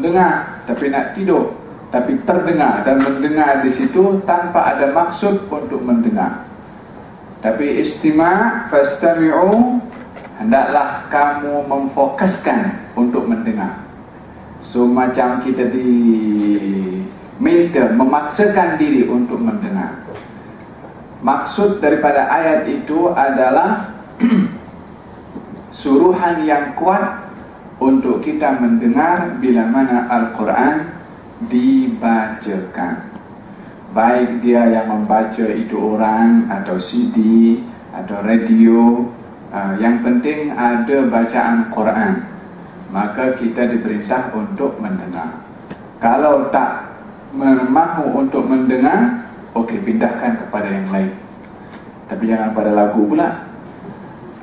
mendengar tapi nak tidur. Tapi terdengar dan mendengar di situ tanpa ada maksud untuk mendengar. Tapi istima' fastami'u hendaklah kamu memfokuskan untuk mendengar. So macam kita di minta memaksakan diri untuk mendengar. Maksud daripada ayat itu adalah suruhan yang kuat untuk kita mendengar bila mana Al-Quran dibacakan. Baik dia yang membaca itu orang atau CD atau radio uh, yang penting ada bacaan Quran. Maka kita diperintah untuk mendengar. Kalau tak mahu untuk mendengar okey pindahkan kepada yang lain. Tapi jangan pada lagu pula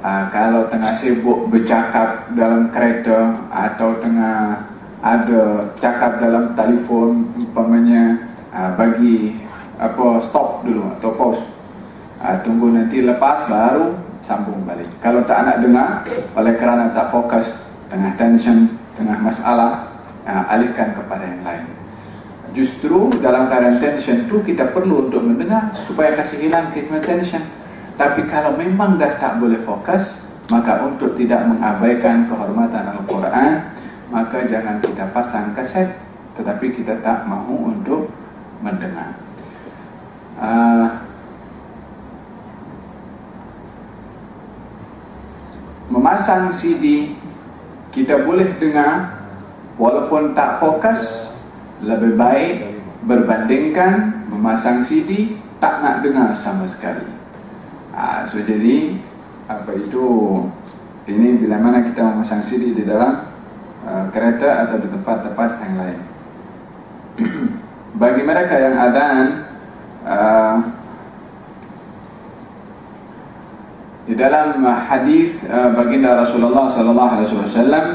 Uh, kalau tengah sibuk bercakap dalam kereta atau tengah ada cakap dalam telefon umpamanya uh, bagi apa stop dulu atau pause. Uh, tunggu nanti lepas baru sambung balik. Kalau tak nak dengar oleh kerana tak fokus tengah tension tengah masalah uh, alihkan kepada yang lain. Justru dalam keadaan tension tu kita perlu untuk mendengar supaya kasih hilang kita tension tapi kalau memang dah tak boleh fokus, maka untuk tidak mengabaikan kehormatan Al-Quran, maka jangan kita pasang kaset, tetapi kita tak mahu untuk mendengar. Uh, memasang CD, kita boleh dengar, walaupun tak fokus, lebih baik berbandingkan memasang CD, tak nak dengar sama sekali. Ha, so jadi apa itu ini bila mana kita memasang CD di dalam uh, kereta atau di tempat-tempat yang lain. Bagi mereka yang adan uh, di dalam hadis uh, baginda Rasulullah sallallahu alaihi wasallam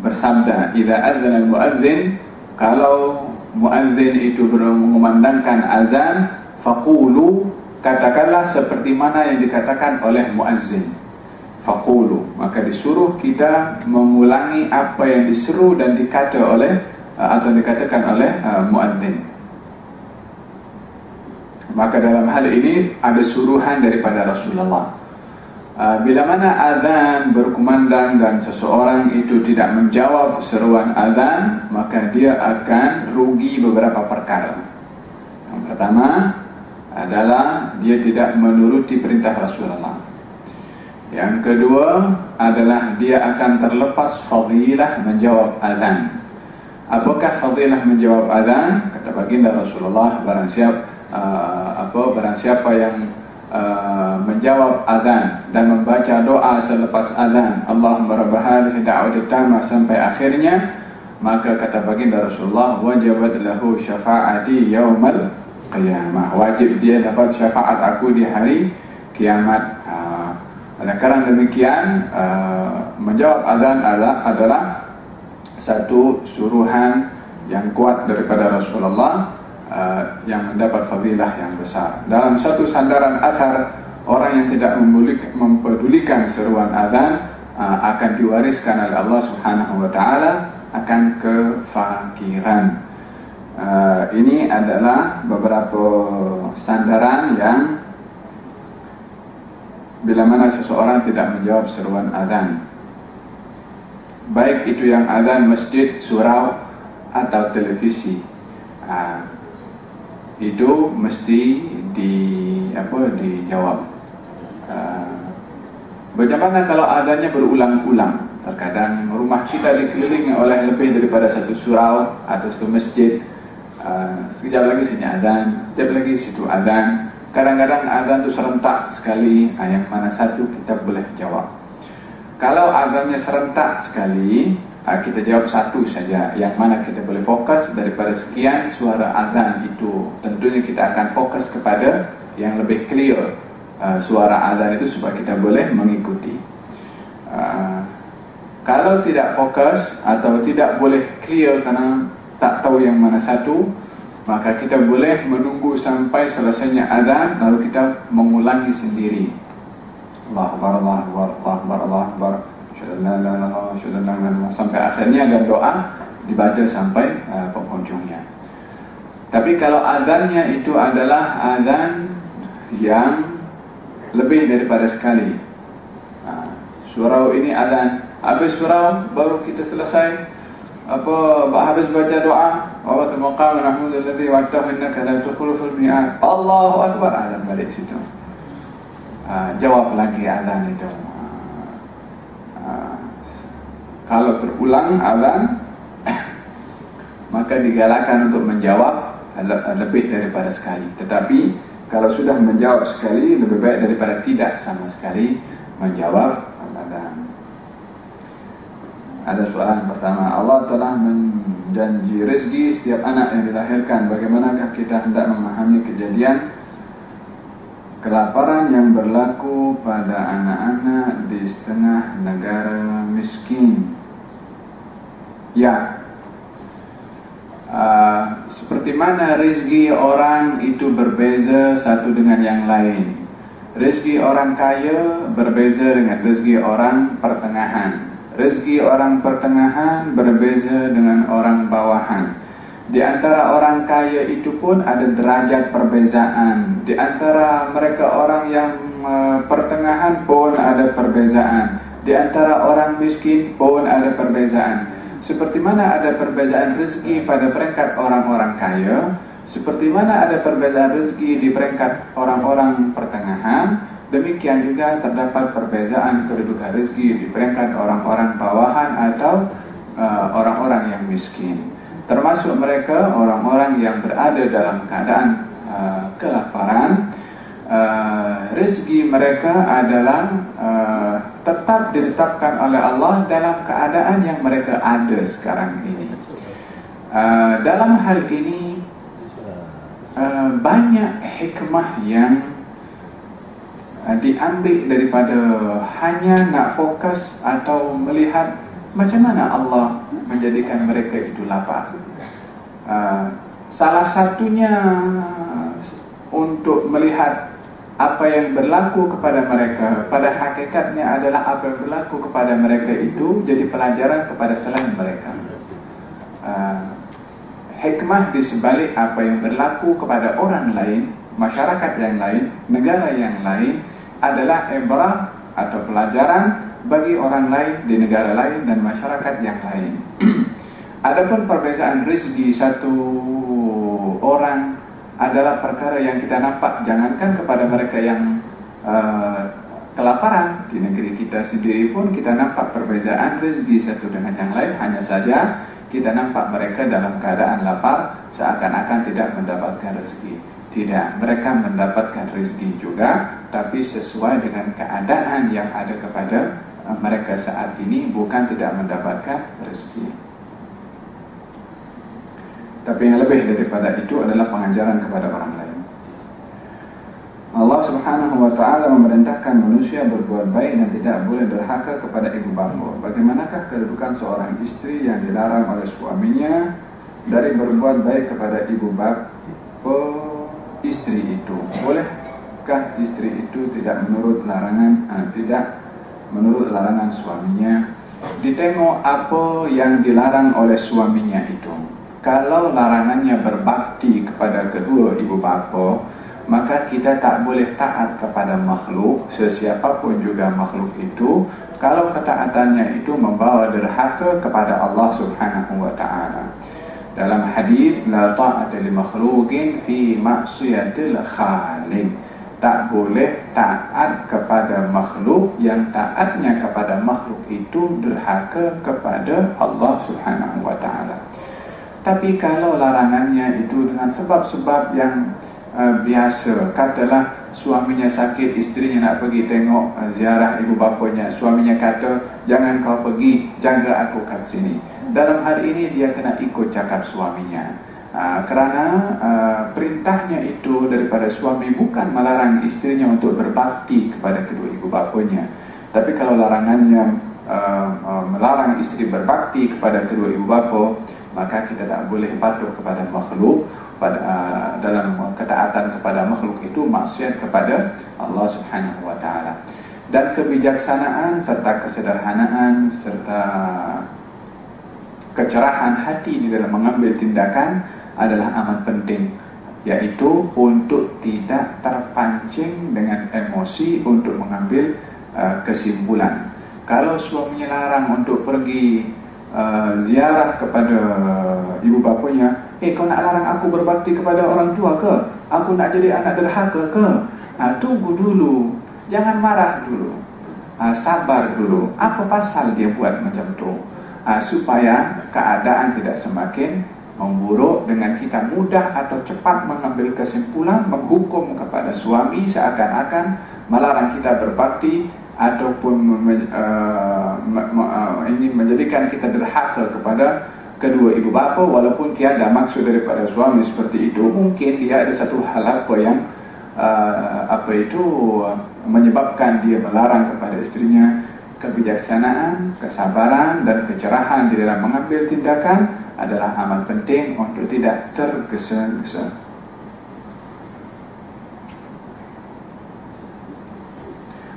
bersabda, "Idza adzana al-muadzin kalau muadzin itu mengumandangkan azan, faqulu katakanlah seperti mana yang dikatakan oleh muazzin. Faqulu. Maka disuruh kita mengulangi apa yang diseru dan dikata oleh uh, atau dikatakan oleh uh, muazzin. Maka dalam hal ini ada suruhan daripada Rasulullah. Uh, bila mana azan berkumandang dan seseorang itu tidak menjawab seruan azan maka dia akan rugi beberapa perkara. Yang pertama adalah dia tidak menuruti perintah Rasulullah. Yang kedua adalah dia akan terlepas fadilah menjawab azan. Apakah fadilah menjawab azan? Kata baginda Rasulullah barang siapa uh, apa barang siapa yang uh, menjawab azan dan membaca doa selepas azan Allahumma rabb hadhihi da'wati tamah sampai akhirnya maka kata baginda Rasulullah wajibat lahu syafa'ati yaumal qiyamah wajib dia dapat syafaat aku di hari kiamat. Uh, oleh kerana demikian uh, menjawab azan adalah, adalah satu suruhan yang kuat daripada Rasulullah uh, yang mendapat fadilah yang besar. Dalam satu sandaran athar orang yang tidak mempedulikan seruan azan akan diwariskan oleh Allah Subhanahu wa taala akan kefakiran uh, ini adalah beberapa sandaran yang bila mana seseorang tidak menjawab seruan azan baik itu yang azan masjid, surau atau televisi. Uh, itu mesti di apa dijawab. Uh, bagaimana kalau azannya berulang-ulang. Terkadang rumah kita dikelilingi oleh lebih daripada satu surau atau satu masjid Ah, sekejap lagi sini adan, sekejap lagi situ adan. Kadang-kadang adan itu serentak sekali, uh, yang mana satu kita boleh jawab. Kalau adannya serentak sekali, uh, kita jawab satu saja, yang mana kita boleh fokus daripada sekian suara adan itu. Tentunya kita akan fokus kepada yang lebih clear suara adan itu supaya kita boleh mengikuti. Kalau tidak fokus atau tidak boleh clear karena tak tahu yang mana satu maka kita boleh menunggu sampai selesainya azan lalu kita mengulangi sendiri. Allah Akbar Allah Akbar Allah Akbar Allah Akbar. Sampai akhirnya dan doa dibaca sampai uh, penghujungnya. Tapi kalau azannya itu adalah azan yang lebih daripada sekali. Uh, surau ini azan habis surau baru kita selesai apa habis baca doa? Wa maqam nahmudulladzi wa'tahu innaka la tukhliful mi'ad. Allahu akbar. Azan balik situ. Uh, jawab lagi azan itu. Uh, kalau terulang azan maka digalakkan untuk menjawab lebih daripada sekali. Tetapi kalau sudah menjawab sekali lebih baik daripada tidak sama sekali menjawab ada soalan pertama. Allah telah menjanji rezeki setiap anak yang dilahirkan. Bagaimanakah kita hendak memahami kejadian kelaparan yang berlaku pada anak-anak di setengah negara miskin? Ya. Uh, seperti mana rezeki orang itu berbeza satu dengan yang lain? Rezeki orang kaya berbeza dengan rezeki orang pertengahan rezeki orang pertengahan berbeza dengan orang bawahan. Di antara orang kaya itu pun ada derajat perbezaan. Di antara mereka orang yang uh, pertengahan pun ada perbezaan. Di antara orang miskin pun ada perbezaan. Seperti mana ada perbezaan rezeki pada peringkat orang-orang kaya, seperti mana ada perbezaan rezeki di peringkat orang-orang pertengahan, Demikian juga terdapat perbezaan kedudukan rezeki di peringkat orang-orang bawahan atau uh, orang-orang uh, yang miskin. Termasuk mereka orang-orang yang berada dalam keadaan uh, kelaparan. Uh, rezeki mereka adalah uh, tetap ditetapkan oleh Allah dalam keadaan yang mereka ada sekarang ini. Uh, dalam hal ini uh, banyak hikmah yang Ah, diambil daripada hanya nak fokus atau melihat macam mana Allah menjadikan mereka itu lapar. Uh, salah satunya untuk melihat apa yang berlaku kepada mereka pada hakikatnya adalah apa yang berlaku kepada mereka itu jadi pelajaran kepada selain mereka. Uh, hikmah di sebalik apa yang berlaku kepada orang lain, masyarakat yang lain, negara yang lain adalah ibrah atau pelajaran bagi orang lain di negara lain dan masyarakat yang lain. Adapun perbezaan rezeki satu orang adalah perkara yang kita nampak jangankan kepada mereka yang uh, kelaparan di negeri kita sendiri pun kita nampak perbezaan rezeki satu dengan yang lain hanya saja kita nampak mereka dalam keadaan lapar seakan-akan tidak mendapatkan rezeki. Tidak, mereka mendapatkan rezeki juga Tapi sesuai dengan keadaan yang ada kepada uh, mereka saat ini Bukan tidak mendapatkan rezeki. Tapi yang lebih daripada itu adalah pengajaran kepada orang lain. Allah subhanahu wa ta'ala memerintahkan manusia berbuat baik dan tidak boleh derhaka kepada ibu bapa. Bagaimanakah kedudukan seorang istri yang dilarang oleh suaminya Dari berbuat baik kepada ibu bapa istri itu. Bolehkah istri itu tidak menurut larangan uh, tidak menurut larangan suaminya? Ditengok apa yang dilarang oleh suaminya itu. Kalau larangannya berbakti kepada kedua ibu bapa maka kita tak boleh taat kepada makhluk sesiapapun juga makhluk itu kalau ketaatannya itu membawa derhaka kepada Allah Subhanahu wa taala dalam hadis la ta'ata li makhluqin fi ma'siyatil khaliq. Tak boleh taat kepada makhluk yang taatnya kepada makhluk itu derhaka kepada Allah Subhanahu wa taala. Tapi kalau larangannya itu dengan sebab-sebab yang uh, biasa katalah suaminya sakit istrinya nak pergi tengok uh, ziarah ibu bapanya suaminya kata jangan kau pergi jaga aku kat sini dalam hal ini dia kena ikut cakap suaminya. Uh, kerana uh, perintahnya itu daripada suami bukan melarang istrinya untuk berbakti kepada kedua ibu bapanya. Tapi kalau larangannya uh, uh, melarang istri berbakti kepada kedua ibu bapa maka kita tak boleh patuh kepada makhluk pada uh, dalam ketaatan kepada makhluk itu maksud kepada Allah Subhanahu wa taala. Dan kebijaksanaan serta kesederhanaan serta kecerahan hati di dalam mengambil tindakan adalah amat penting yaitu untuk tidak terpancing dengan emosi untuk mengambil uh, kesimpulan. Kalau suaminya larang untuk pergi uh, ziarah kepada ibu bapanya eh kau nak larang aku berbakti kepada orang tua ke? Aku nak jadi anak derhaka ke? Nah, tunggu dulu. Jangan marah dulu. Uh, sabar dulu. Apa pasal dia buat macam tu uh, supaya keadaan tidak semakin memburuk dengan kita mudah atau cepat mengambil kesimpulan menghukum kepada suami seakan-akan melarang kita berbakti ataupun uh, uh, ini menjadikan kita derhaka kepada kedua ibu bapa walaupun tiada maksud daripada suami seperti itu. Mungkin dia ada satu hal apa yang uh, apa itu menyebabkan dia melarang kepada istrinya kebijaksanaan, kesabaran dan kecerahan di dalam mengambil tindakan adalah amat penting untuk tidak tergesa-gesa.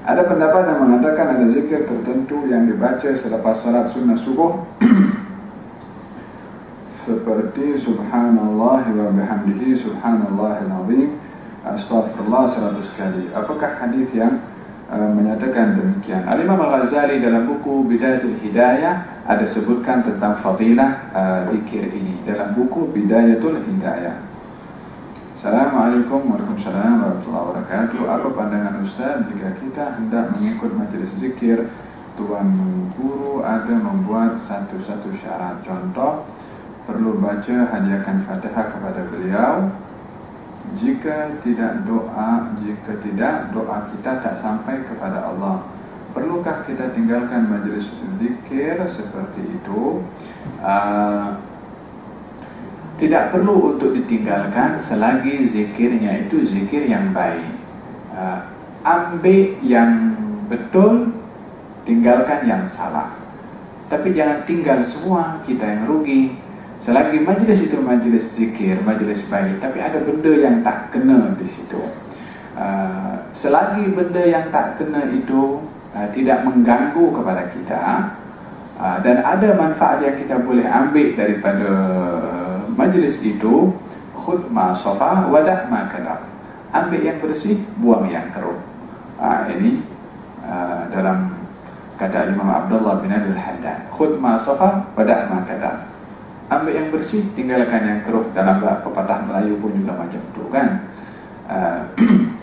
Ada pendapat yang mengatakan ada zikir tertentu yang dibaca selepas salat sunnah subuh seperti subhanallah wa bihamdihi subhanallahil azim astaghfirullah seratus kali. Apakah hadis yang uh, menyatakan demikian? Al-Imam Al-Ghazali dalam buku Bidayatul Hidayah ada sebutkan tentang fadilah uh, zikir ini. Dalam buku Bidayatul Hidayah. Assalamualaikum warahmatullahi wabarakatuh. Apa pandangan Ustaz jika kita hendak mengikut majlis zikir Tuan Guru ada membuat satu-satu syarat? Contoh, perlu baca hadiahkan fatihah kepada beliau. Jika tidak doa jika tidak doa kita tak sampai kepada Allah perlukah kita tinggalkan majlis zikir seperti itu? Uh, tidak perlu untuk ditinggalkan selagi zikirnya itu zikir yang baik. Uh, ambil yang betul tinggalkan yang salah. Tapi jangan tinggal semua kita yang rugi. Selagi majlis itu majlis zikir, majlis baik, tapi ada benda yang tak kena di situ. Uh, selagi benda yang tak kena itu uh, tidak mengganggu kepada kita uh, dan ada manfaat yang kita boleh ambil daripada majlis itu, khud ma safa wadah ma kadab. Ambil yang bersih, buang yang keruh. Uh, ini dalam kata Imam Abdullah bin Abdul Haddad. Khud ma safa wadah ma kadab ambil yang bersih tinggalkan yang keruh dalam pepatah Melayu pun juga macam tu kan uh,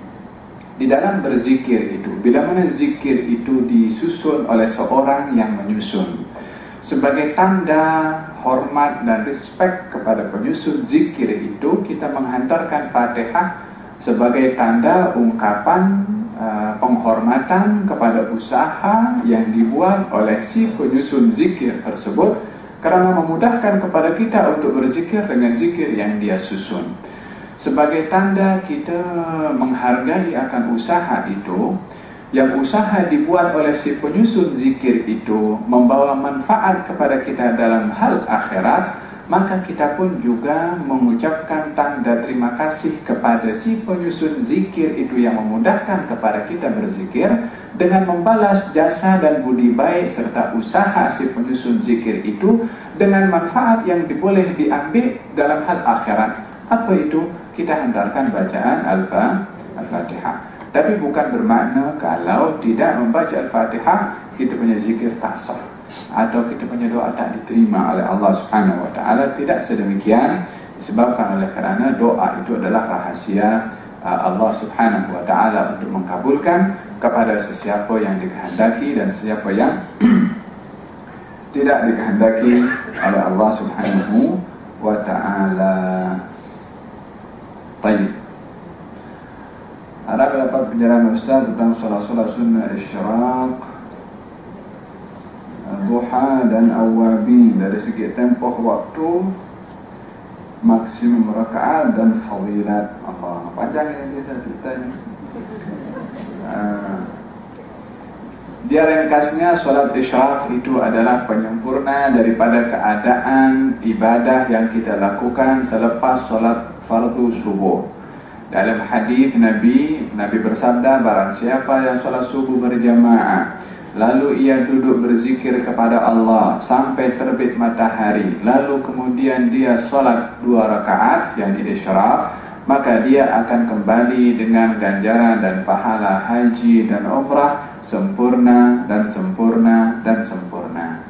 di dalam berzikir itu bila mana zikir itu disusun oleh seorang yang menyusun sebagai tanda hormat dan respect kepada penyusun zikir itu kita menghantarkan fatihah sebagai tanda ungkapan uh, penghormatan kepada usaha yang dibuat oleh si penyusun zikir tersebut kerana memudahkan kepada kita untuk berzikir dengan zikir yang dia susun. Sebagai tanda kita menghargai akan usaha itu, yang usaha dibuat oleh si penyusun zikir itu membawa manfaat kepada kita dalam hal akhirat, maka kita pun juga mengucapkan tanda terima kasih kepada si penyusun zikir itu yang memudahkan kepada kita berzikir dengan membalas jasa dan budi baik serta usaha si penyusun zikir itu dengan manfaat yang boleh diambil dalam hal akhirat. Apa itu? Kita hantarkan bacaan Al-Fatihah. Tapi bukan bermakna kalau tidak membaca Al-Fatihah kita punya zikir tak sah atau kita punya doa tak diterima oleh Allah Subhanahu Wa Taala tidak sedemikian disebabkan oleh kerana doa itu adalah rahasia uh, Allah Subhanahu Wa Taala untuk mengkabulkan kepada sesiapa yang dikehendaki dan sesiapa yang tidak dikehendaki oleh Allah Subhanahu wa taala. Baik. Ada dapat penjelasan Ustaz tentang solat-solat sunnah isyraq duha dan awabi dari segi tempoh waktu maksimum rakaat dan fadilat Allah panjang ini saya cerita ini Ah. Dia ringkasnya solat isyraq itu adalah penyempurna daripada keadaan ibadah yang kita lakukan selepas solat fardu subuh. Dalam hadis Nabi Nabi bersabda barang siapa yang sholat subuh berjamaah Lalu ia duduk berzikir kepada Allah sampai terbit matahari Lalu kemudian dia sholat dua rakaat yang isyraq Maka dia akan kembali dengan ganjaran dan pahala haji dan umrah Sempurna dan sempurna dan sempurna.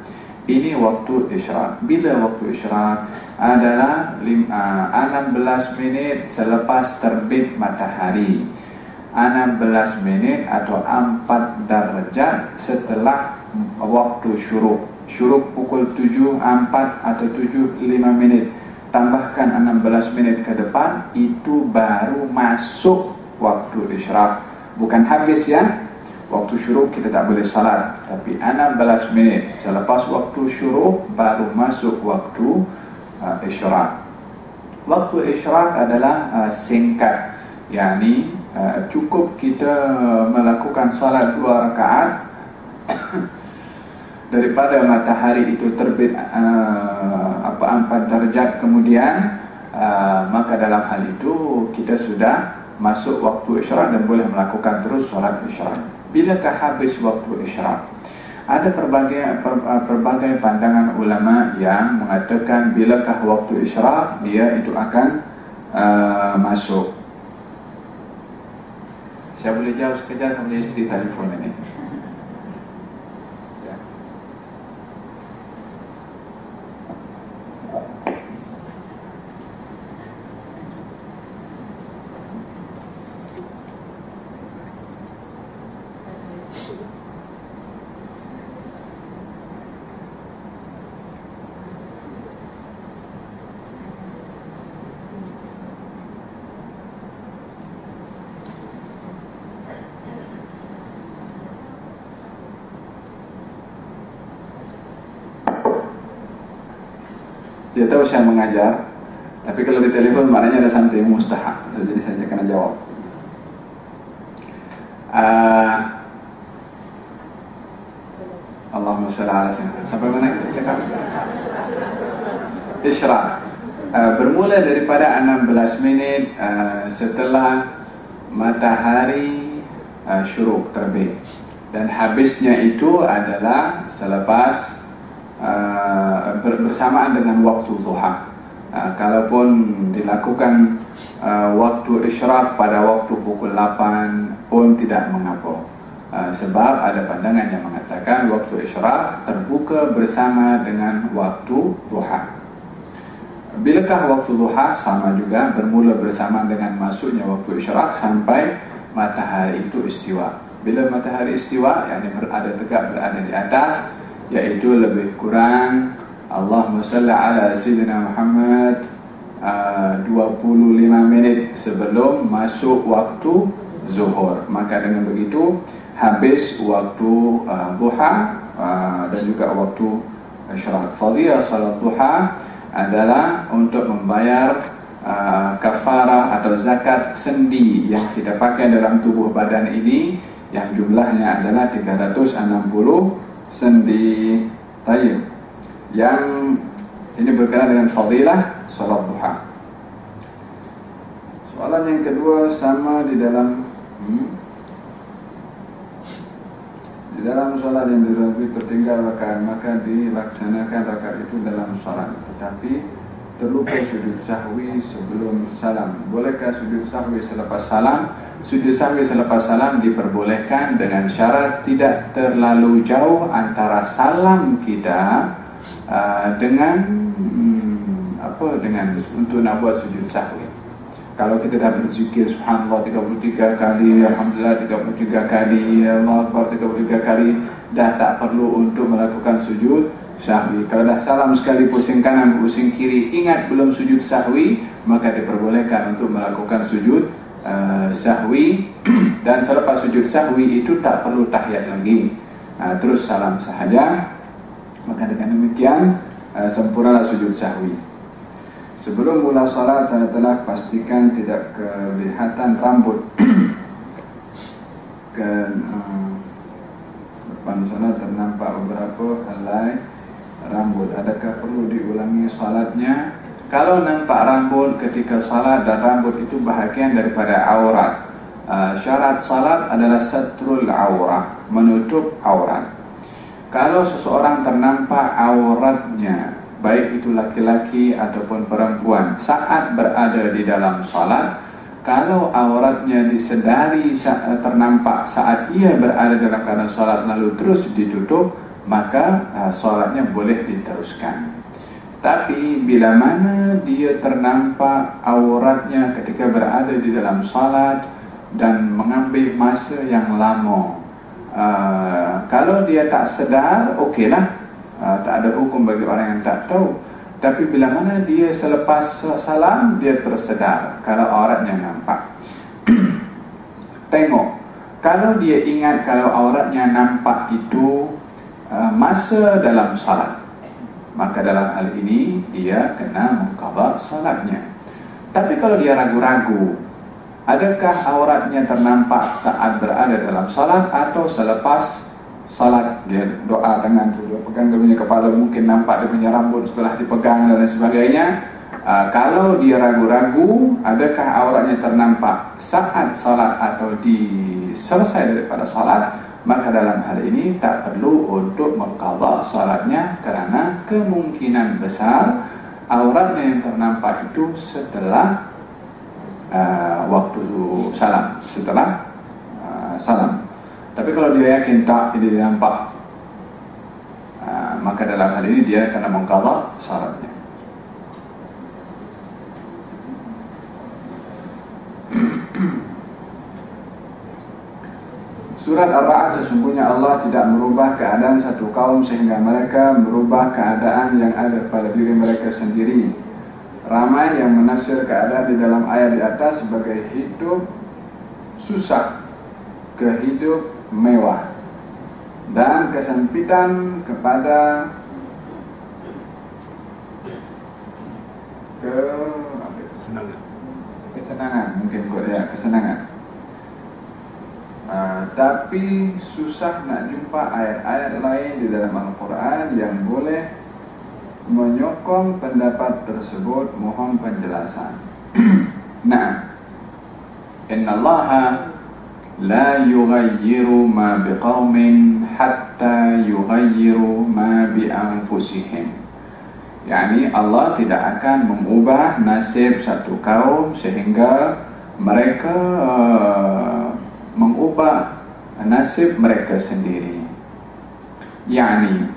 Ini waktu isyraq Bila waktu isyraq adalah 16 minit selepas terbit matahari. 16 minit atau 4 darjat setelah waktu syuruk. Syuruk pukul 7, 4 atau 7, 5 minit. Tambahkan 16 minit ke depan itu baru masuk waktu isyraq. Bukan habis ya. Waktu syuruk kita tak boleh salat. Tapi 16 minit selepas waktu syuruk baru masuk waktu uh, isyraq waktu isyraq adalah uh, singkat. Yakni Eh, cukup kita melakukan salat dua rakaat. Daripada matahari itu terbit uh, apa empat darjat kemudian uh, maka dalam hal itu kita sudah masuk waktu isyarat dan boleh melakukan terus salat isyarat bilakah habis waktu isyarat ada pelbagai pelbagai pandangan ulama yang mengatakan bilakah waktu isyarat dia itu akan uh, masuk saya boleh jawab sekejap sama isteri telefon ini. Dia tahu saya mengajar Tapi kalau di telefon maknanya ada santai mustahak. Jadi saya kena jawab. Uh, Allahumma salli ala Sampai mana kita cakap? Isyraq uh, Bermula daripada 16 minit uh, Setelah Matahari uh, Syuruk terbit. Dan habisnya itu adalah Selepas uh, bersamaan dengan waktu zuha. Uh, kalaupun dilakukan uh, waktu isyraq pada waktu pukul 8 pun tidak mengapa. Uh, sebab ada pandangan yang mengatakan waktu isyraq terbuka bersama dengan waktu zuha. Bilakah waktu zuha sama juga bermula bersama dengan masuknya waktu isyraq sampai matahari itu istiwa. Bila matahari istiwa, yang berada tegak berada di atas, yaitu lebih kurang Allahumma salli ala Sayyidina Muhammad uh, 25 minit sebelum masuk waktu zuhur. Maka dengan begitu habis waktu uh, duha uh, dan juga waktu isyarat fadiyah salat duha adalah untuk membayar uh, kafarah atau zakat sendi yang kita pakai dalam tubuh badan ini yang jumlahnya adalah 360 sendi tayyib yang ini berkenaan dengan fadilah salat duha. Soalan yang kedua sama di dalam hmm, di dalam solat yang dilalui tertinggal rakaat maka dilaksanakan rakaat itu dalam solat tetapi terlupa sujud sahwi sebelum salam. Bolehkah sujud sahwi selepas salam? Sujud sahwi selepas salam diperbolehkan dengan syarat tidak terlalu jauh antara salam kita uh, dengan hmm, apa dengan untuk nak buat sujud sahwi. Kalau kita dah berzikir subhanallah 33 kali, alhamdulillah 33 kali, Allah akbar 33 kali, dah tak perlu untuk melakukan sujud sahwi. Kalau dah salam sekali pusing kanan, pusing kiri, ingat belum sujud sahwi, maka diperbolehkan untuk melakukan sujud uh, sahwi dan selepas sujud sahwi itu tak perlu tahiyat lagi. Uh, terus salam sahaja. Maka dengan demikian uh, sempurnalah sujud sahwi. Sebelum mula salat saya telah pastikan tidak kelihatan rambut. Ke uh, depan sana ternampak beberapa helai rambut. Adakah perlu diulangi salatnya kalau nampak rambut ketika salat dan rambut itu bahagian daripada aurat uh, syarat salat adalah satrul aurah, menutup aurat. Kalau seseorang ternampak auratnya, baik itu laki-laki ataupun perempuan, saat berada di dalam salat, kalau auratnya disedari saat ternampak saat ia berada dalam keadaan salat lalu terus ditutup, maka uh, salatnya boleh diteruskan. Tapi bila mana dia ternampak auratnya ketika berada di dalam salat dan mengambil masa yang lama, uh, kalau dia tak sedar, okeylah, uh, tak ada hukum bagi orang yang tak tahu. Tapi bila mana dia selepas salam dia tersedar kalau auratnya nampak. Tengok. Kalau dia ingat kalau auratnya nampak itu uh, masa dalam salat. Maka dalam hal ini dia kena mengqada salatnya. Tapi kalau dia ragu-ragu, adakah auratnya ternampak saat berada dalam salat atau selepas salat dia doa tangan tu dia pegang dia punya kepala mungkin nampak dia punya rambut setelah dipegang dan sebagainya. Uh, kalau dia ragu-ragu adakah auratnya ternampak saat salat atau di selesai daripada salat maka dalam hal ini tak perlu untuk mengqada salatnya kerana kemungkinan besar auratnya yang ternampak itu setelah uh, waktu salam setelah uh, salam. Tapi kalau dia yakin tak tidak nampak uh, Maka dalam hal ini dia kena mengkala syaratnya Surat Ar-Ra'ad sesungguhnya Allah tidak merubah keadaan satu kaum sehingga mereka merubah keadaan yang ada pada diri mereka sendiri. Ramai yang menafsir keadaan di dalam ayat di atas sebagai hidup susah ke hidup mewah dan kesempitan kepada ke kesenangan. Kesenangan mungkin kot ya kesenangan Ha, tapi susah nak jumpa ayat-ayat lain di dalam Al-Quran yang boleh menyokong pendapat tersebut mohon penjelasan. Nah. Inna allaha la yughayyiru ma biqawmin hatta yughayyiru ma bi'anfusihim. Yani Allah tidak akan mengubah nasib satu kaum sehingga mereka uh, mengubah nasib mereka sendiri. Yani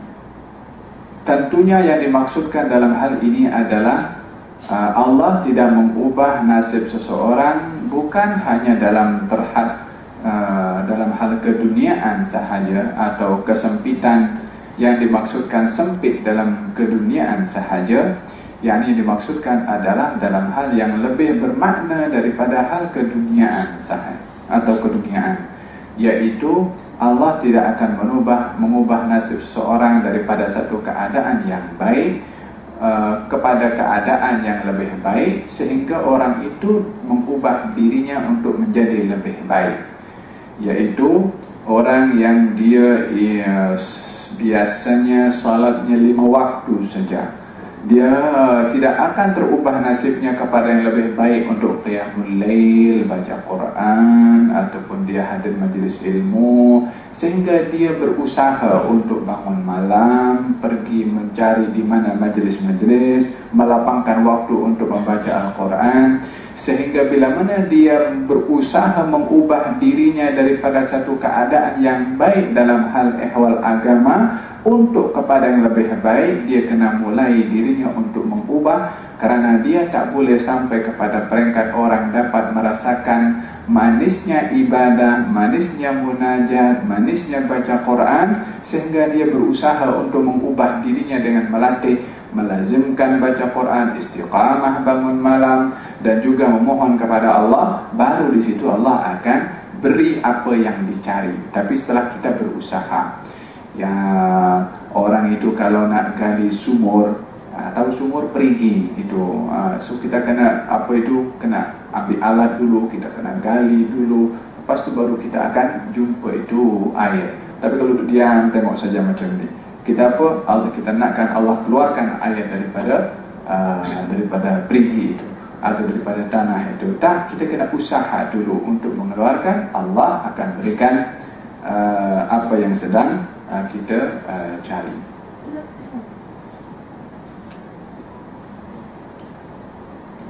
tentunya yang dimaksudkan dalam hal ini adalah uh, Allah tidak mengubah nasib seseorang bukan hanya dalam terhad Uh, dalam hal keduniaan sahaja atau kesempitan yang dimaksudkan sempit dalam keduniaan sahaja yang ini dimaksudkan adalah dalam hal yang lebih bermakna daripada hal keduniaan sahaja atau keduniaan. Yaitu Allah tidak akan mengubah mengubah nasib seseorang daripada satu keadaan yang baik uh, kepada keadaan yang lebih baik sehingga orang itu mengubah dirinya untuk menjadi lebih baik. Yaitu orang yang dia ya, biasanya salatnya lima waktu saja dia tidak akan terubah nasibnya kepada yang lebih baik untuk qiyamul lail, baca Quran ataupun dia hadir majlis ilmu sehingga dia berusaha untuk bangun malam, pergi mencari di mana majlis-majlis, melapangkan waktu untuk membaca Al-Quran sehingga bila mana dia berusaha mengubah dirinya daripada satu keadaan yang baik dalam hal ehwal agama untuk kepada yang lebih baik dia kena mulai dirinya untuk mengubah kerana dia tak boleh sampai kepada peringkat orang dapat merasakan manisnya ibadah, manisnya munajat, manisnya baca Quran sehingga dia berusaha untuk mengubah dirinya dengan melatih melazimkan baca Quran, istiqamah bangun malam dan juga memohon kepada Allah baru di situ Allah akan beri apa yang dicari. Tapi setelah kita berusaha ya orang itu kalau nak gali sumur uh, tahu sumur perigi itu. Uh, so kita kena apa itu kena ambil alat dulu kita kena gali dulu. Lepas tu baru kita akan jumpa itu air. Tapi kalau duduk diam tengok saja macam ni. Kita apa Allah kita nakkan Allah keluarkan air daripada uh, daripada perigi itu atau daripada tanah itu. Tak kita kena usaha dulu untuk mengeluarkan. Allah akan berikan uh, apa yang sedang uh, kita uh, cari.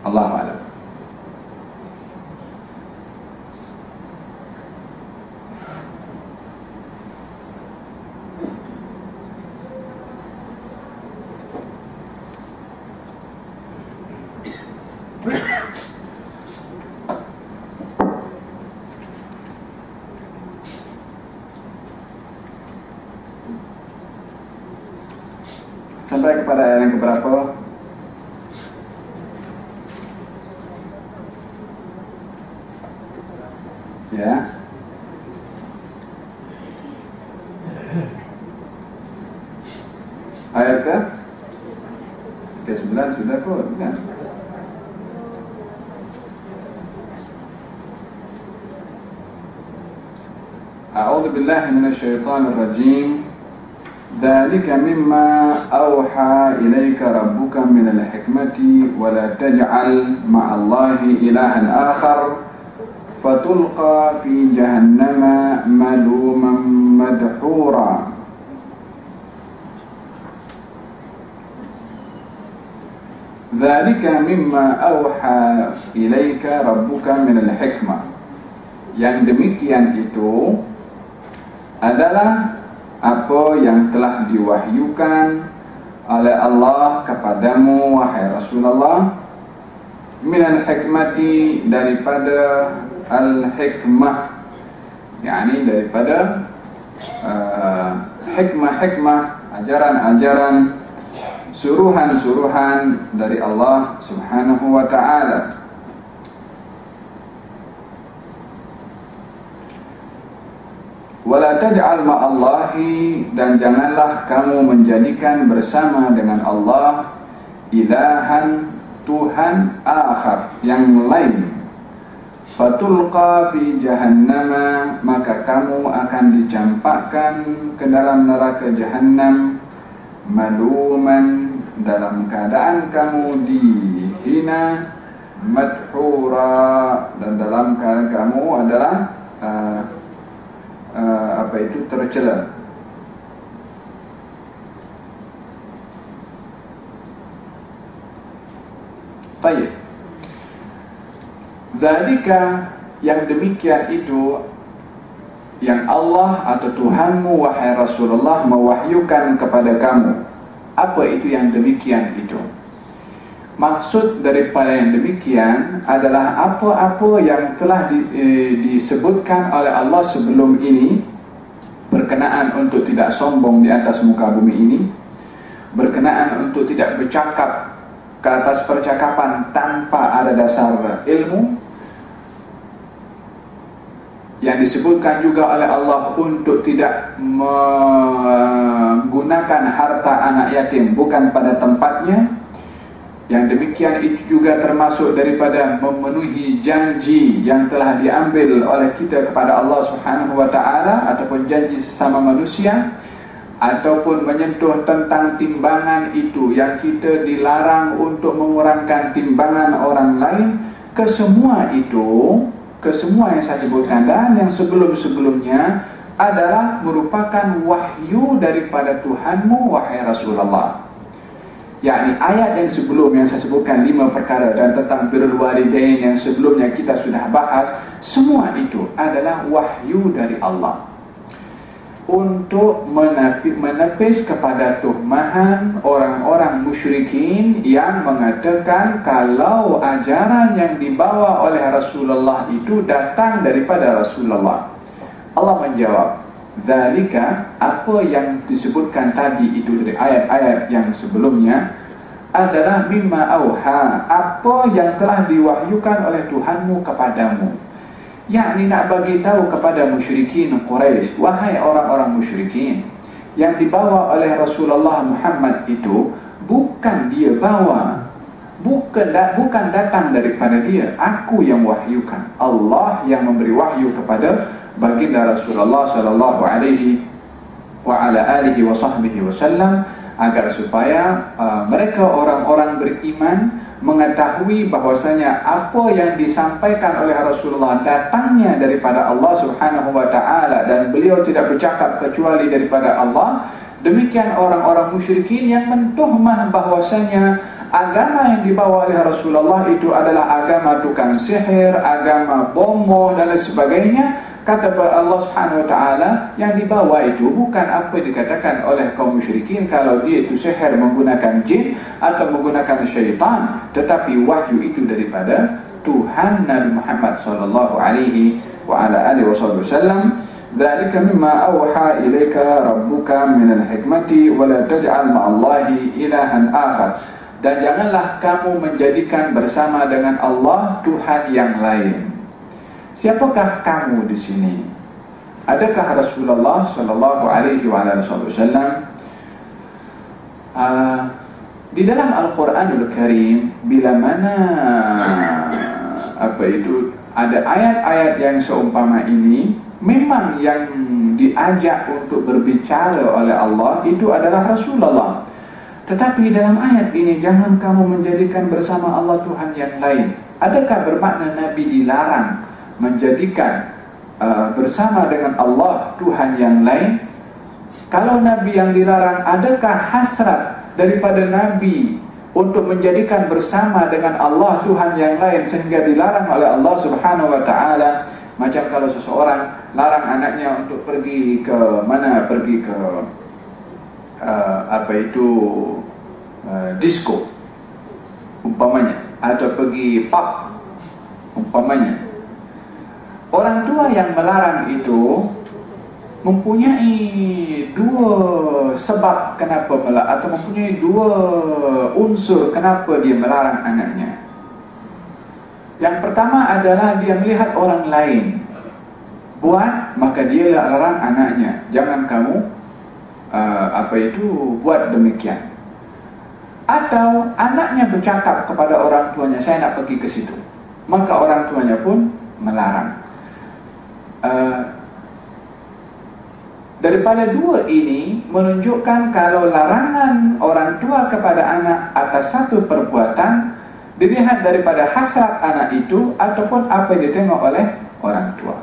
Allah Alam الشيطان الرجيم. ذلك مما أوحى إليك ربك من الحكمة ولا تجعل مع الله إلها آخر. فتلقى في جهنم ملوما مدحورا. ذلك مما أوحى إليك ربك من الحكمة. Yang demikian itu adalah apa yang telah diwahyukan oleh Allah kepadamu wahai Rasulullah minal hikmati daripada al-hikmah yakni daripada uh, hikmah-hikmah ajaran-ajaran suruhan-suruhan dari Allah Subhanahu wa taala Wala taj'al ma'allahi dan janganlah kamu menjadikan bersama dengan Allah ilahan Tuhan akhar yang lain. Fatulqa fi jahannama maka kamu akan dicampakkan ke dalam neraka jahannam maluman dalam keadaan kamu dihina madhura dan dalam keadaan kamu adalah uh, uh, apa itu tercela. Baik. Zalika yang demikian itu yang Allah atau Tuhanmu wahai Rasulullah mewahyukan kepada kamu. Apa itu yang demikian itu? Maksud daripada yang demikian adalah apa-apa yang telah di, eh, disebutkan oleh Allah sebelum ini berkenaan untuk tidak sombong di atas muka bumi ini, berkenaan untuk tidak bercakap ke atas percakapan tanpa ada dasar ilmu, yang disebutkan juga oleh Allah untuk tidak menggunakan harta anak yatim bukan pada tempatnya yang demikian itu juga termasuk daripada memenuhi janji yang telah diambil oleh kita kepada Allah Subhanahu wa taala ataupun janji sesama manusia ataupun menyentuh tentang timbangan itu yang kita dilarang untuk mengurangkan timbangan orang lain kesemua itu kesemua yang saya sebutkan dan yang sebelum-sebelumnya adalah merupakan wahyu daripada Tuhanmu wahai Rasulullah yakni ayat yang sebelum yang saya sebutkan lima perkara dan tentang birrul walidain yang sebelumnya kita sudah bahas semua itu adalah wahyu dari Allah. Untuk menafik, menepis kepada tuhmahan orang-orang musyrikin yang mengatakan kalau ajaran yang dibawa oleh Rasulullah itu datang daripada Rasulullah. Allah menjawab Zalika apa yang disebutkan tadi itu dari ayat-ayat yang sebelumnya adalah mimma auha apa yang telah diwahyukan oleh Tuhanmu kepadamu. Yakni nak bagi tahu kepada musyrikin Quraisy wahai orang-orang musyrikin yang dibawa oleh Rasulullah Muhammad itu bukan dia bawa bukan bukan datang daripada dia aku yang wahyukan. Allah yang memberi wahyu kepada baginda Rasulullah sallallahu alaihi wa ala alihi wa sahbihi wasallam agar supaya uh, mereka orang-orang beriman mengetahui bahwasanya apa yang disampaikan oleh Rasulullah datangnya daripada Allah Subhanahu wa taala dan beliau tidak bercakap kecuali daripada Allah. Demikian orang-orang musyrikin yang mentuhmah bahwasanya agama yang dibawa oleh Rasulullah itu adalah agama tukang sihir agama bomoh dan lain sebagainya kata Allah Subhanahu wa taala yang dibawa itu bukan apa dikatakan oleh kaum musyrikin kalau dia itu sihir menggunakan jin atau menggunakan syaitan tetapi wahyu itu daripada Tuhan Nabi Muhammad sallallahu alaihi wa ala alihi wasallam ذلك مما أوحى إليك ربك من الحكمة ولا تجعل مع الله إلها آخر dan janganlah kamu menjadikan bersama dengan Allah Tuhan yang lain Siapakah kamu di sini? Adakah Rasulullah sallallahu alaihi wasallam uh, di dalam Al-Qur'anul Karim bila mana apa itu ada ayat-ayat yang seumpama ini memang yang diajak untuk berbicara oleh Allah itu adalah Rasulullah. Tetapi dalam ayat ini jangan kamu menjadikan bersama Allah Tuhan yang lain. Adakah bermakna Nabi dilarang menjadikan uh, bersama dengan Allah Tuhan yang lain. Kalau Nabi yang dilarang adakah hasrat daripada Nabi untuk menjadikan bersama dengan Allah Tuhan yang lain sehingga dilarang oleh Allah Subhanahu wa taala? Macam kalau seseorang larang anaknya untuk pergi ke mana? Pergi ke uh, apa itu uh, disco umpamanya atau pergi pub umpamanya Orang tua yang melarang itu mempunyai dua sebab kenapa melarang atau mempunyai dua unsur kenapa dia melarang anaknya. Yang pertama adalah dia melihat orang lain buat maka dia larang anaknya jangan kamu uh, apa itu buat demikian. Atau anaknya bercakap kepada orang tuanya saya nak pergi ke situ. Maka orang tuanya pun melarang. Uh, daripada dua ini menunjukkan kalau larangan orang tua kepada anak atas satu perbuatan dilihat daripada hasrat anak itu ataupun apa yang ditengok oleh orang tua.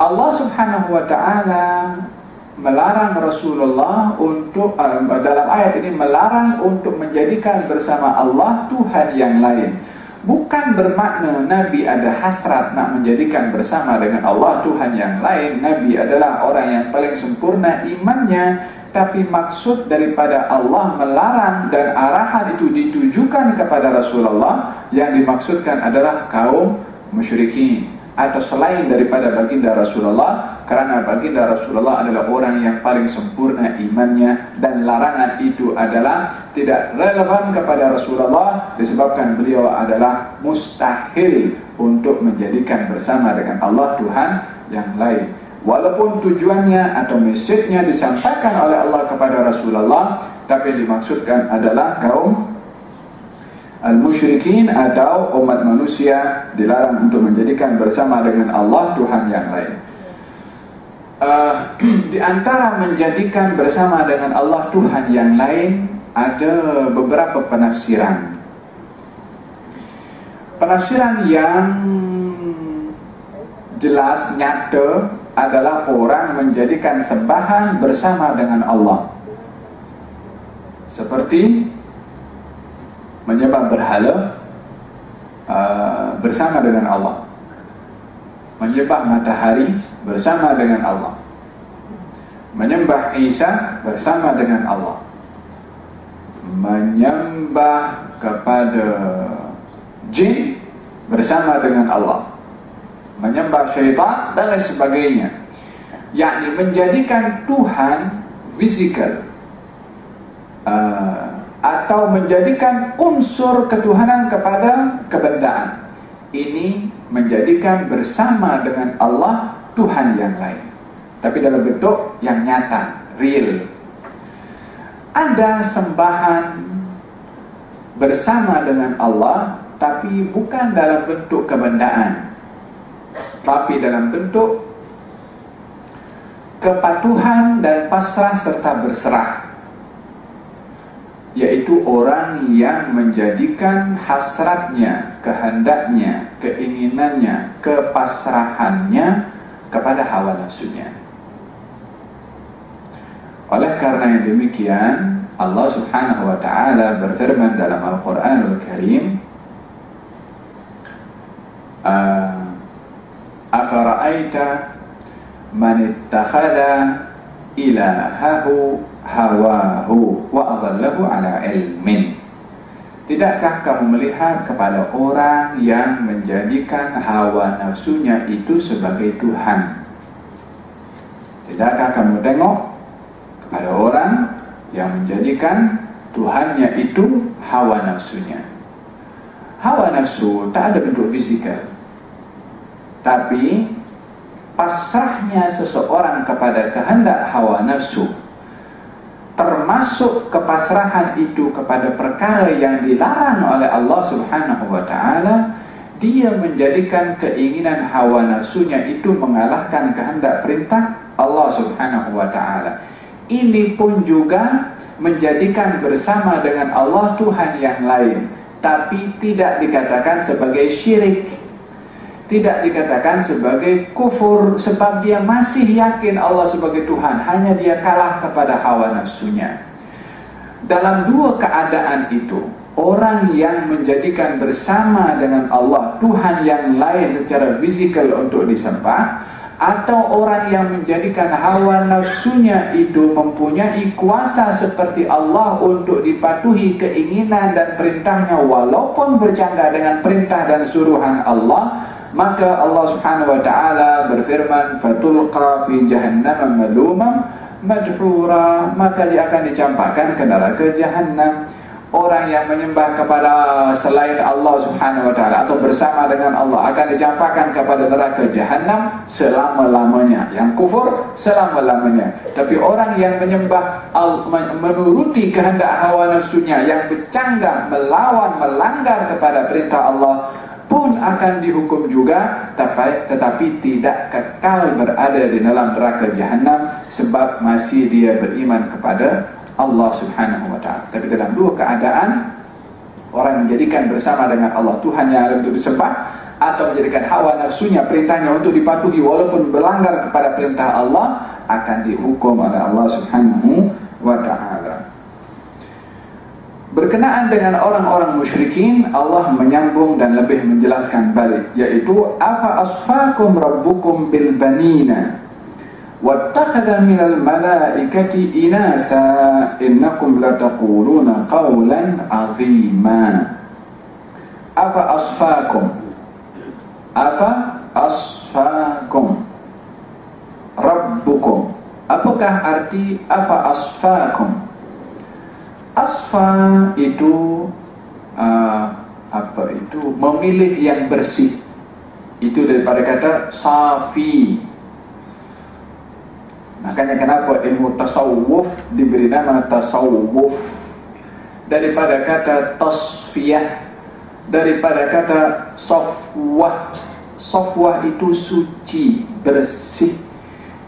Allah Subhanahu wa taala melarang Rasulullah untuk uh, dalam ayat ini melarang untuk menjadikan bersama Allah Tuhan yang lain bukan bermakna Nabi ada hasrat nak menjadikan bersama dengan Allah Tuhan yang lain. Nabi adalah orang yang paling sempurna imannya. Tapi maksud daripada Allah melarang dan arahan itu ditujukan kepada Rasulullah. Yang dimaksudkan adalah kaum musyrikin atau selain daripada baginda Rasulullah kerana baginda Rasulullah adalah orang yang paling sempurna imannya dan larangan itu adalah tidak relevan kepada Rasulullah disebabkan beliau adalah mustahil untuk menjadikan bersama dengan Allah Tuhan yang lain. Walaupun tujuannya atau mesejnya disampaikan oleh Allah kepada Rasulullah tapi dimaksudkan adalah kaum al-musyrikin atau umat manusia dilarang untuk menjadikan bersama dengan Allah Tuhan yang lain. Uh, di antara menjadikan bersama dengan Allah Tuhan yang lain ada beberapa penafsiran. Penafsiran yang jelas nyata adalah orang menjadikan sembahan bersama dengan Allah. Seperti menyembah berhala uh, bersama dengan Allah. Menyembah matahari bersama dengan Allah. Menyembah Isa bersama dengan Allah. Menyembah kepada jin bersama dengan Allah. Menyembah syaitan dan lain sebagainya. Yakni menjadikan Tuhan fizikal uh, atau menjadikan unsur ketuhanan kepada kebendaan. Ini menjadikan bersama dengan Allah Tuhan yang lain. Tapi dalam bentuk yang nyata real. Ada sembahan bersama dengan Allah tapi bukan dalam bentuk kebendaan. Tapi dalam bentuk kepatuhan dan pasrah serta berserah yaitu orang yang menjadikan hasratnya, kehendaknya, keinginannya, kepasrahannya kepada hawa nafsunya. Oleh karena yang demikian, Allah Subhanahu wa taala berfirman dalam Al-Qur'anul Karim, "Afara'aita man ittakhadha ilahahu hawahu wa adallahu ala ilmin Tidakkah kamu melihat kepada orang yang menjadikan hawa nafsunya itu sebagai Tuhan? Tidakkah kamu tengok kepada orang yang menjadikan Tuhannya itu hawa nafsunya? Hawa nafsu tak ada bentuk fizikal. Tapi pasrahnya seseorang kepada kehendak hawa nafsu termasuk kepasrahan itu kepada perkara yang dilarang oleh Allah Subhanahu wa taala dia menjadikan keinginan hawa nafsunya itu mengalahkan kehendak perintah Allah Subhanahu wa taala. Ini pun juga menjadikan bersama dengan Allah Tuhan yang lain tapi tidak dikatakan sebagai syirik tidak dikatakan sebagai kufur sebab dia masih yakin Allah sebagai Tuhan. Hanya dia kalah kepada hawa nafsunya. Dalam dua keadaan itu orang yang menjadikan bersama dengan Allah Tuhan yang lain secara fizikal untuk disembah atau orang yang menjadikan hawa nafsunya itu mempunyai kuasa seperti Allah untuk dipatuhi keinginan dan perintahnya walaupun bercanggah dengan perintah dan suruhan Allah maka Allah Subhanahu wa taala berfirman fatulqa fi jahannam malumam madhura. Maka dia akan dicampakkan ke neraka jahanam orang yang menyembah kepada selain Allah Subhanahu wa taala atau bersama dengan Allah akan dicampakkan kepada neraka jahanam selama-lamanya. Yang kufur selama-lamanya. Tapi orang yang menyembah menuruti kehendak hawa nafsunya yang bercanggah melawan melanggar kepada perintah Allah pun akan dihukum juga tetapi, tetapi tidak kekal berada di dalam neraka jahanam sebab masih dia beriman kepada Allah Subhanahu wa taala. Tapi dalam dua keadaan orang menjadikan bersama dengan Allah Tuhan yang untuk disembah atau menjadikan hawa nafsunya perintahnya untuk dipatuhi walaupun berlanggar kepada perintah Allah akan dihukum oleh Allah Subhanahu wa taala. Berkenaan dengan orang-orang musyrikin Allah menyambung dan lebih menjelaskan balik yaitu afa asfakum rabbukum bil banina wattakhadha minal malaikati inatha? Innakum lataquluna qawlan azima. Afa asfakum afa asfakum rabbukum. Apakah arti afa asfakum asfa itu uh, apa itu? Memilih yang bersih. Itu daripada kata safi. Makanya kenapa ilmu tasawuf diberi nama tasawuf? Daripada kata tasfiyah daripada kata safwah. Safwah itu suci bersih.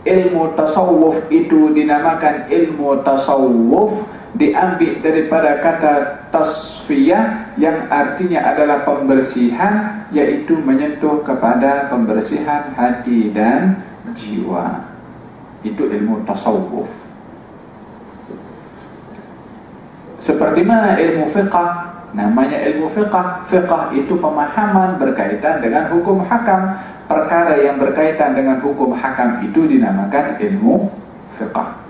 Ilmu tasawuf itu dinamakan ilmu tasawuf diambil daripada kata tasfiyah yang artinya adalah pembersihan yaitu menyentuh kepada pembersihan hati dan jiwa. Itu ilmu tasawuf. Seperti mana ilmu fiqah? Namanya ilmu fiqah. Fiqah itu pemahaman berkaitan dengan hukum hakam. Perkara yang berkaitan dengan hukum hakam itu dinamakan ilmu fiqah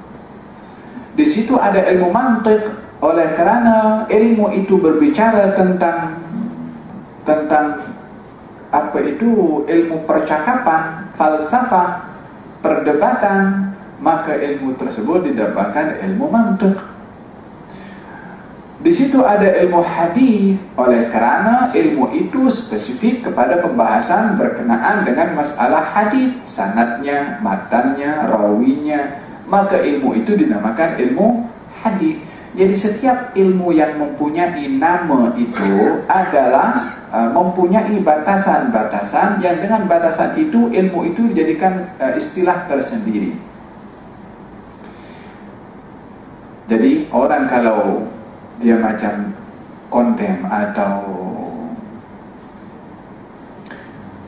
di situ ada ilmu mantik oleh kerana ilmu itu berbicara tentang tentang apa itu ilmu percakapan, falsafah, perdebatan, maka ilmu tersebut didapatkan ilmu mantik. Di situ ada ilmu hadis. Oleh kerana ilmu itu spesifik kepada pembahasan berkenaan dengan masalah hadis, sanadnya, matanya, rawinya, maka ilmu itu dinamakan ilmu hadis. Jadi setiap ilmu yang mempunyai nama itu adalah uh, mempunyai batasan-batasan yang dengan batasan itu ilmu itu dijadikan uh, istilah tersendiri. Jadi orang kalau dia macam kondem atau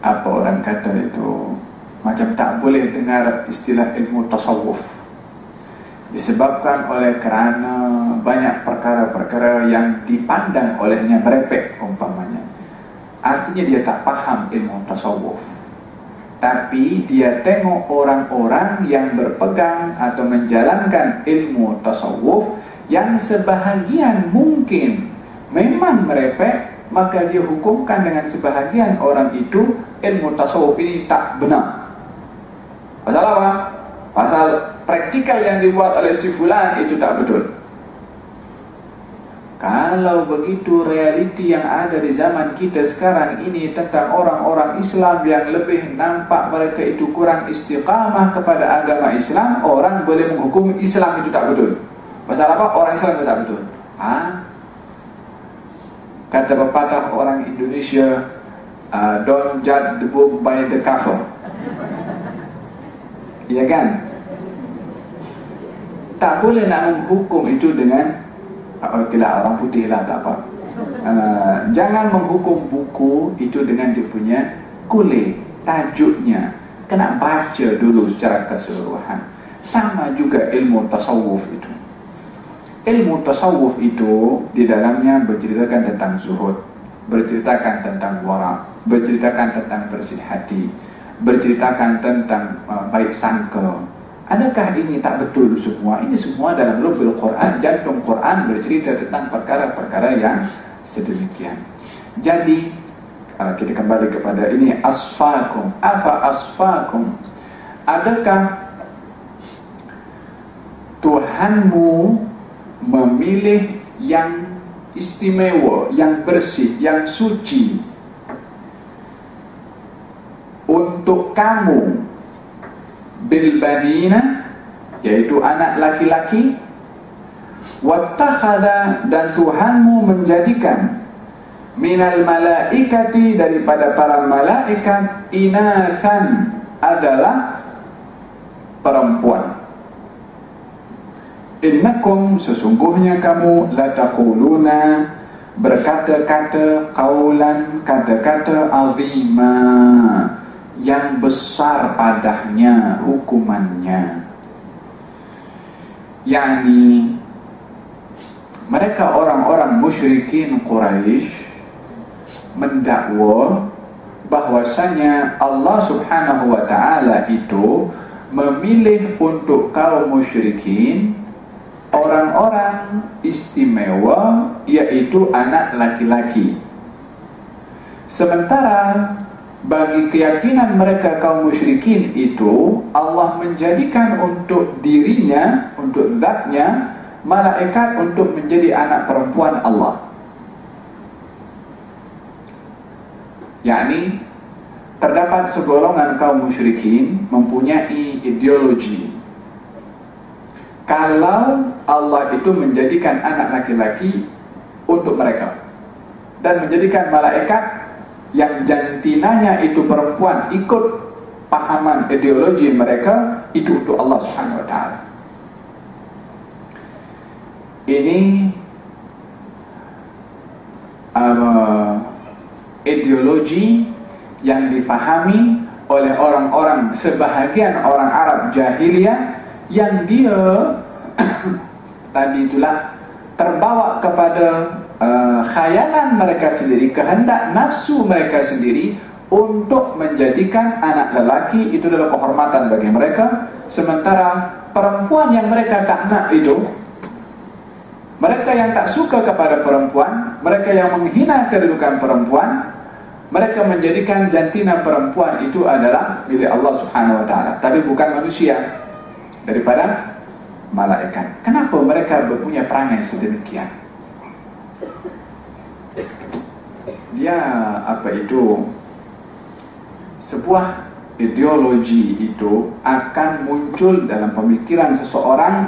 apa orang kata itu macam tak boleh dengar istilah ilmu tasawuf disebabkan oleh kerana banyak perkara-perkara yang dipandang olehnya merepek umpamanya. Artinya dia tak faham ilmu tasawuf. Tapi dia tengok orang-orang yang berpegang atau menjalankan ilmu tasawuf yang sebahagian mungkin memang merepek maka dia hukumkan dengan sebahagian orang itu ilmu tasawuf ini tak benar. Pasal apa? Pasal praktikal yang dibuat oleh si fulan itu tak betul. Kalau begitu realiti yang ada di zaman kita sekarang ini tentang orang-orang Islam yang lebih nampak mereka itu kurang istiqamah kepada agama Islam, orang boleh menghukum Islam itu tak betul. Pasal apa? Orang Islam itu tak betul. Ha? Kata pepatah orang Indonesia, uh, don't judge the book by the cover. Ya kan? Tak boleh nak menghukum itu dengan oh, Okeylah orang putih lah tak apa. Uh, Jangan menghukum buku itu dengan dia punya kulit Tajuknya. Kena baca dulu secara keseluruhan. Sama juga ilmu tasawuf itu. Ilmu tasawuf itu Di dalamnya berceritakan tentang zuhud Berceritakan tentang warak Berceritakan tentang bersih hati berceritakan tentang uh, baik sangka. Adakah ini tak betul semua? Ini semua dalam lubul Quran, jantung Quran bercerita tentang perkara-perkara yang sedemikian. Jadi uh, kita kembali kepada ini asfakum. Apa asfakum? Adakah Tuhanmu memilih yang istimewa, yang bersih, yang suci untuk kamu bil banina yaitu anak laki-laki wattakhadha dan Tuhanmu menjadikan minal malaikati daripada para malaikat inathan adalah perempuan. Innakum sesungguhnya kamu la taquluna berkata-kata kaulan kata-kata azimah yang besar padanya hukumannya. Yakni mereka orang-orang musyrikin Quraisy mendakwa bahwasanya Allah Subhanahu wa taala itu memilih untuk kaum musyrikin orang-orang istimewa yaitu anak laki-laki. Sementara bagi keyakinan mereka kaum musyrikin itu Allah menjadikan untuk dirinya untuk zatnya malaikat untuk menjadi anak perempuan Allah. Yakni terdapat segolongan kaum musyrikin mempunyai ideologi. Kalau Allah itu menjadikan anak laki-laki untuk mereka dan menjadikan malaikat yang jantinanya itu perempuan ikut pahaman ideologi mereka itu untuk Allah Subhanahu wa taala. Ini uh, ideologi yang difahami oleh orang-orang sebahagian orang Arab jahiliyah yang dia tadi itulah terbawa kepada uh, khayalan mereka sendiri, kehendak nafsu mereka sendiri untuk menjadikan anak lelaki itu adalah kehormatan bagi mereka. Sementara perempuan yang mereka tak nak itu mereka yang tak suka kepada perempuan mereka yang menghina kedudukan perempuan mereka menjadikan jantina perempuan itu adalah milik Allah Subhanahu wa taala. Tapi bukan manusia daripada malaikat. Kenapa mereka berpunya perangai sedemikian dia apa itu? Sebuah ideologi itu akan muncul dalam pemikiran seseorang